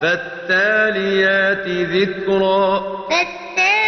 فالتاليات ذكرا فالتاليات